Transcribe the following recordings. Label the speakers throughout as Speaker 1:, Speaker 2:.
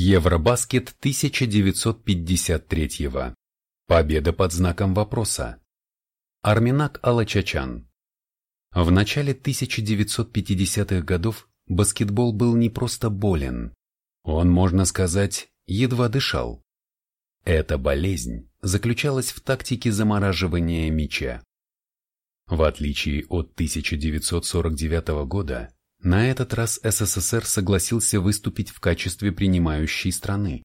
Speaker 1: Евробаскет 1953 Победа под знаком вопроса. Арминак Алачачан. В начале 1950-х годов баскетбол был не просто болен. Он, можно сказать, едва дышал. Эта болезнь заключалась в тактике замораживания мяча. В отличие от 1949 года, на этот раз СССР согласился выступить в качестве принимающей страны,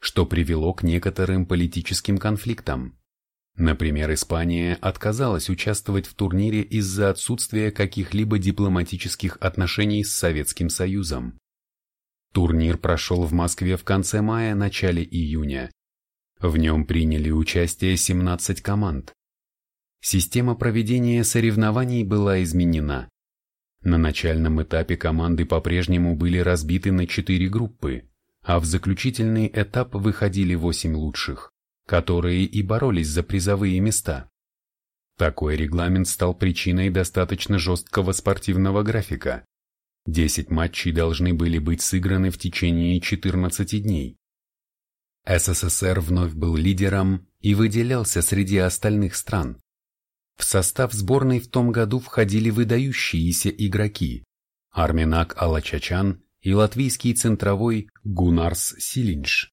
Speaker 1: что привело к некоторым политическим конфликтам. Например, Испания отказалась участвовать в турнире из-за отсутствия каких-либо дипломатических отношений с Советским Союзом. Турнир прошел в Москве в конце мая-начале июня. В нем приняли участие 17 команд. Система проведения соревнований была изменена. На начальном этапе команды по-прежнему были разбиты на четыре группы, а в заключительный этап выходили восемь лучших, которые и боролись за призовые места. Такой регламент стал причиной достаточно жесткого спортивного графика. Десять матчей должны были быть сыграны в течение 14 дней. СССР вновь был лидером и выделялся среди остальных стран. В состав сборной в том году входили выдающиеся игроки Арминак Алачачан и латвийский центровой Гунарс Силинш.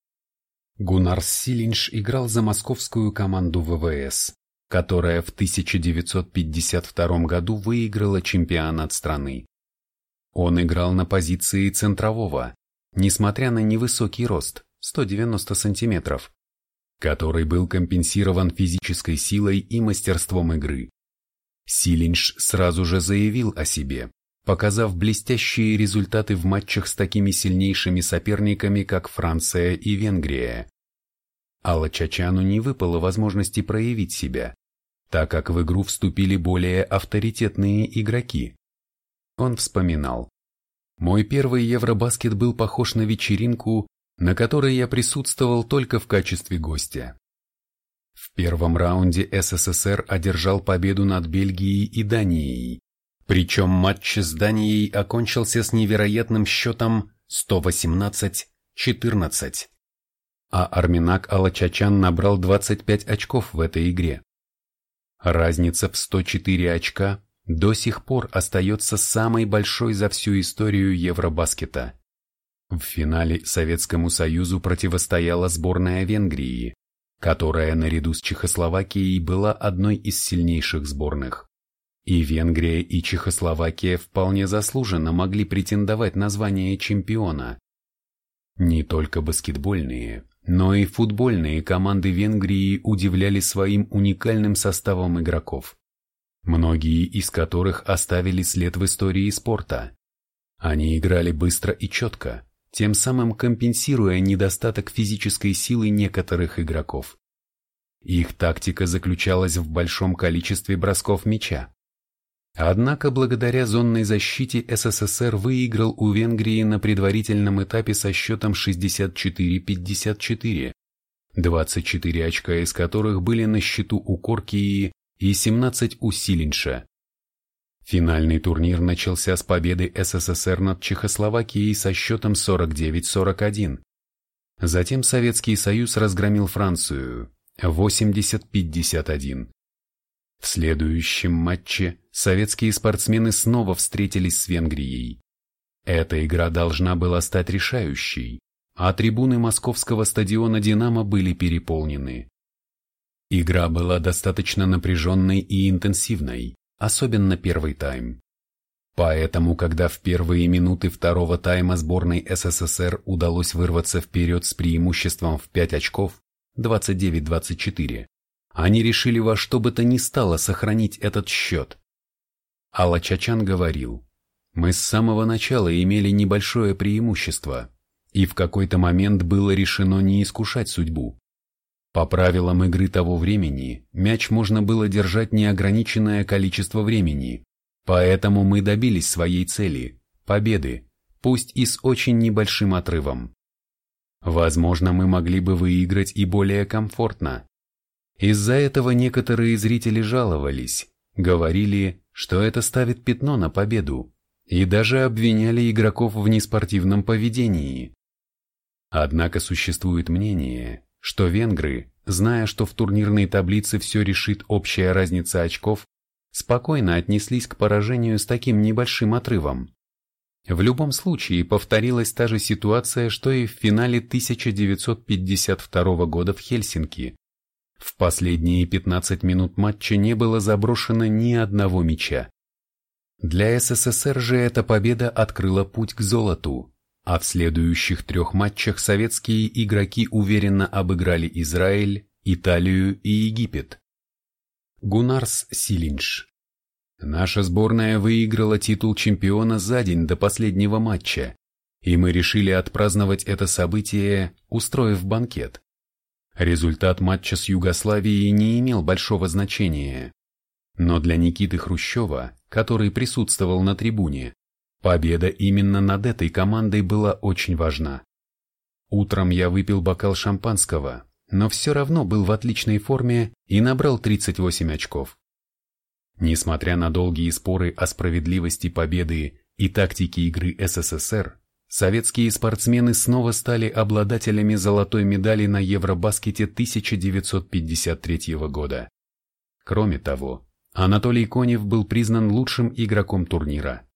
Speaker 1: Гунарс Силинш играл за московскую команду ВВС, которая в 1952 году выиграла чемпионат страны. Он играл на позиции центрового, несмотря на невысокий рост, 190 сантиметров, который был компенсирован физической силой и мастерством игры. Силинш сразу же заявил о себе, показав блестящие результаты в матчах с такими сильнейшими соперниками, как Франция и Венгрия. Алла Чачану не выпало возможности проявить себя, так как в игру вступили более авторитетные игроки. Он вспоминал. «Мой первый Евробаскет был похож на вечеринку, на которой я присутствовал только в качестве гостя. В первом раунде СССР одержал победу над Бельгией и Данией, причем матч с Данией окончился с невероятным счетом 118-14. А Арминак Алачачан набрал 25 очков в этой игре. Разница в 104 очка до сих пор остается самой большой за всю историю Евробаскета. В финале Советскому Союзу противостояла сборная Венгрии, которая наряду с Чехословакией была одной из сильнейших сборных. И Венгрия и Чехословакия вполне заслуженно могли претендовать на звание чемпиона. Не только баскетбольные, но и футбольные команды Венгрии удивляли своим уникальным составом игроков, многие из которых оставили след в истории спорта. Они играли быстро и четко, тем самым компенсируя недостаток физической силы некоторых игроков. Их тактика заключалась в большом количестве бросков мяча. Однако благодаря зонной защите СССР выиграл у Венгрии на предварительном этапе со счетом 64-54, 24 очка из которых были на счету у Коркии и 17 у Силинша. Финальный турнир начался с победы СССР над Чехословакией со счетом 49-41. Затем Советский Союз разгромил Францию 80-51. В следующем матче советские спортсмены снова встретились с Венгрией. Эта игра должна была стать решающей, а трибуны московского стадиона «Динамо» были переполнены. Игра была достаточно напряженной и интенсивной особенно первый тайм. Поэтому, когда в первые минуты второго тайма сборной СССР удалось вырваться вперед с преимуществом в 5 очков, 29-24, они решили во что бы то ни стало сохранить этот счет. Алла Чачан говорил, «Мы с самого начала имели небольшое преимущество, и в какой-то момент было решено не искушать судьбу, по правилам игры того времени, мяч можно было держать неограниченное количество времени, поэтому мы добились своей цели – победы, пусть и с очень небольшим отрывом. Возможно, мы могли бы выиграть и более комфортно. Из-за этого некоторые зрители жаловались, говорили, что это ставит пятно на победу, и даже обвиняли игроков в неспортивном поведении. Однако существует мнение, что венгры, зная, что в турнирной таблице все решит общая разница очков, спокойно отнеслись к поражению с таким небольшим отрывом. В любом случае повторилась та же ситуация, что и в финале 1952 года в Хельсинки. В последние 15 минут матча не было заброшено ни одного мяча. Для СССР же эта победа открыла путь к золоту, а в следующих трех матчах советские игроки уверенно обыграли Израиль, Италию и Египет. Гунарс Силинш Наша сборная выиграла титул чемпиона за день до последнего матча, и мы решили отпраздновать это событие, устроив банкет. Результат матча с Югославией не имел большого значения. Но для Никиты Хрущева, который присутствовал на трибуне, победа именно над этой командой была очень важна. Утром я выпил бокал шампанского, но все равно был в отличной форме и набрал 38 очков. Несмотря на долгие споры о справедливости победы и тактике игры СССР, советские спортсмены снова стали обладателями золотой медали на Евробаскете 1953 года. Кроме того, Анатолий Конев был признан лучшим игроком турнира.